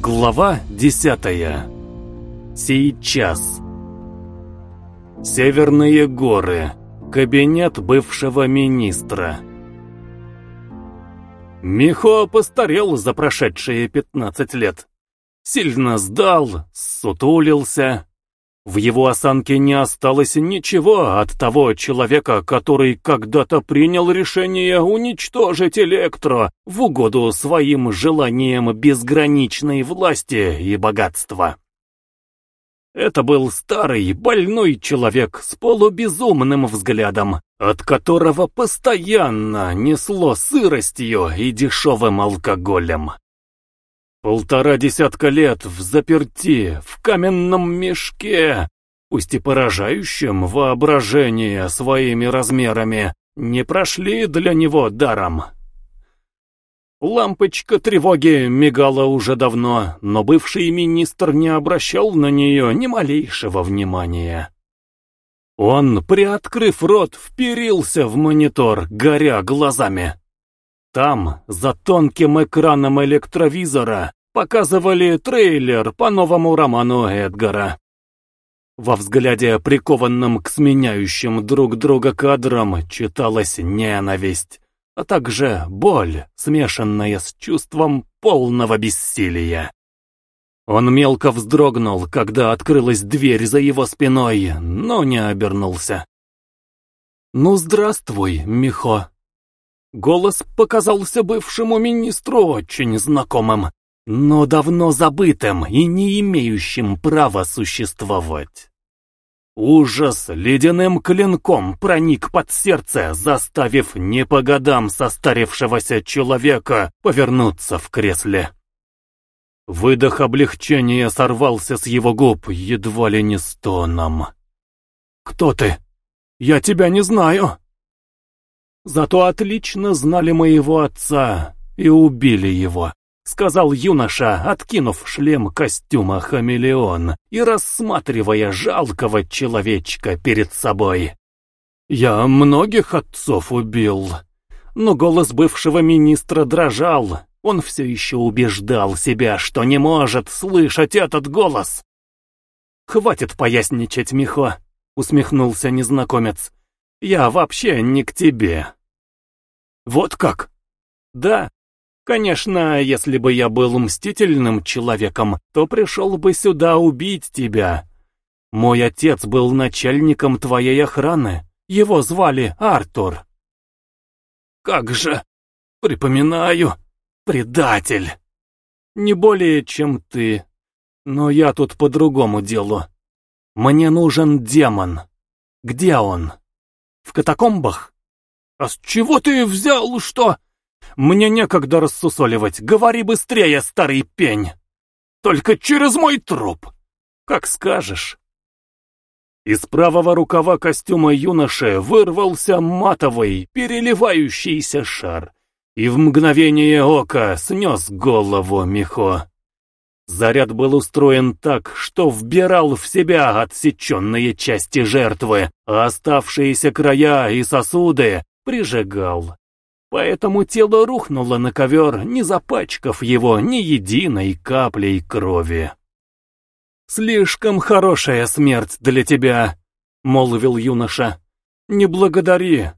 Глава десятая. Сейчас. Северные горы. Кабинет бывшего министра. Михо постарел за прошедшие пятнадцать лет. Сильно сдал, сутулился, в его осанке не осталось ничего от того человека, который когда-то принял решение уничтожить Электро в угоду своим желаниям безграничной власти и богатства. Это был старый, больной человек с полубезумным взглядом, от которого постоянно несло сыростью и дешевым алкоголем. Полтора десятка лет в заперти, в каменном мешке, пусть и поражающем воображение своими размерами, не прошли для него даром. Лампочка тревоги мигала уже давно, но бывший министр не обращал на нее ни малейшего внимания. Он, приоткрыв рот, вперился в монитор, горя глазами. Там, за тонким экраном электровизора, показывали трейлер по новому роману Эдгара. Во взгляде, прикованном к сменяющим друг друга кадрам, читалась ненависть, а также боль, смешанная с чувством полного бессилия. Он мелко вздрогнул, когда открылась дверь за его спиной, но не обернулся. «Ну, здравствуй, Михо!» Голос показался бывшему министру очень знакомым, но давно забытым и не имеющим права существовать. Ужас ледяным клинком проник под сердце, заставив не по годам состарившегося человека повернуться в кресле. Выдох облегчения сорвался с его губ едва ли не стоном. «Кто ты? Я тебя не знаю!» Зато отлично знали моего отца и убили его, сказал юноша, откинув шлем костюма хамелеон и рассматривая жалкого человечка перед собой. Я многих отцов убил. Но голос бывшего министра дрожал. Он все еще убеждал себя, что не может слышать этот голос. «Хватит поясничать, Михо», — усмехнулся незнакомец. «Я вообще не к тебе». Вот как? Да. Конечно, если бы я был мстительным человеком, то пришел бы сюда убить тебя. Мой отец был начальником твоей охраны. Его звали Артур. Как же? Припоминаю. Предатель. Не более, чем ты. Но я тут по другому делу. Мне нужен демон. Где он? В катакомбах? «А с чего ты взял, что...» «Мне некогда рассусоливать, говори быстрее, старый пень!» «Только через мой труп!» «Как скажешь!» Из правого рукава костюма юноши вырвался матовый, переливающийся шар, и в мгновение ока снес голову Михо. Заряд был устроен так, что вбирал в себя отсеченные части жертвы, а оставшиеся края и сосуды прижигал. Поэтому тело рухнуло на ковер, не запачкав его ни единой каплей крови. «Слишком хорошая смерть для тебя», — молвил юноша. «Не благодари.